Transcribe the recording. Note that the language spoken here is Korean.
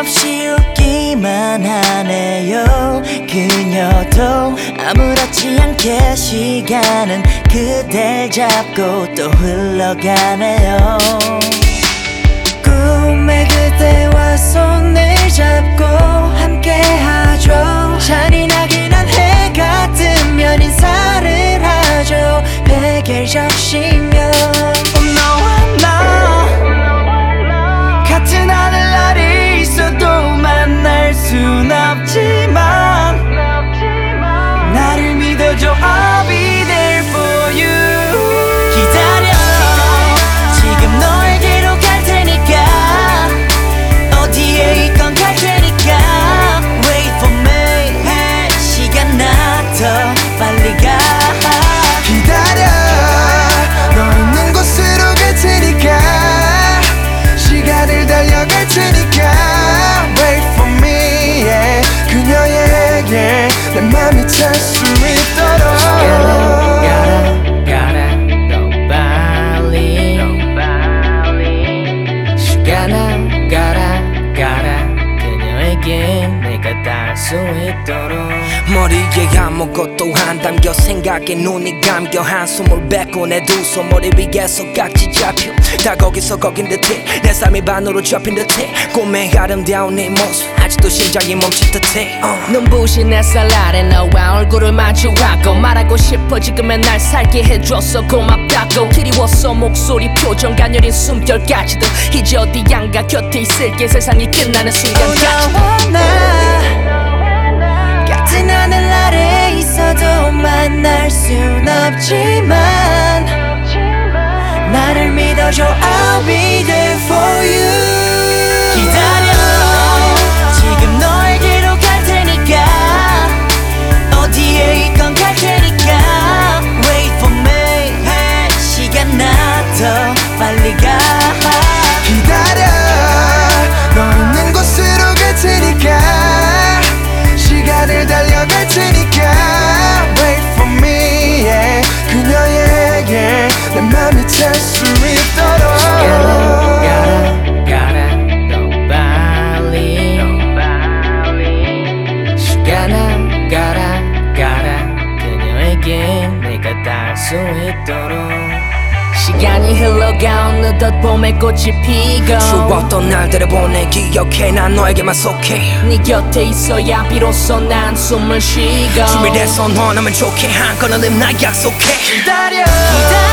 주기만 하네요. 그녀도 아무렇지 않게 시간은 그댈 잡고 또 흘러가네요. 꿈의 그대 맘이 찰수 있도록 그녀에게 내가 닿을 수 있도록 머리에 아무것도 안 담겨. 생각에 눈이 감겨. 한숨을 뱉고 내 두 손 머리 위에서 깍지 잡혀. 다 거기서 거긴 듯해. 내 삶이 반으로 접힌 듯해. 꿈의 아름다운 네 모습. 아직도 심장이 멈춘 듯해. 어. 눈부신 햇살 아래 너와 얼굴을 마주하고 말하고 싶어 지금의 날 살게 해줘서 고맙다고. 그리웠어 목소리 표정 가녀린 숨결까지도 이제 어디ян가 곁에 있을게. 세상이 끝나는 순간까지 너와 나 없지만 나를 믿어줘 I'll be there for you. 기다려. 지금 너에게로 갈 테니까. 어디에 있건 갈 테니까. Wait for me. 시간 빨리 가 수 있도록 시간이 흘러가 어느덧 봄의 꽃이 피고 추웠던 날들을 보내 기억해 난 너에게만 속해. 네 곁에 있어야 비로소 난 숨을 쉬고 준비돼서 너라면 좋게 한 걸음 나 약속해. 기다려. 기다려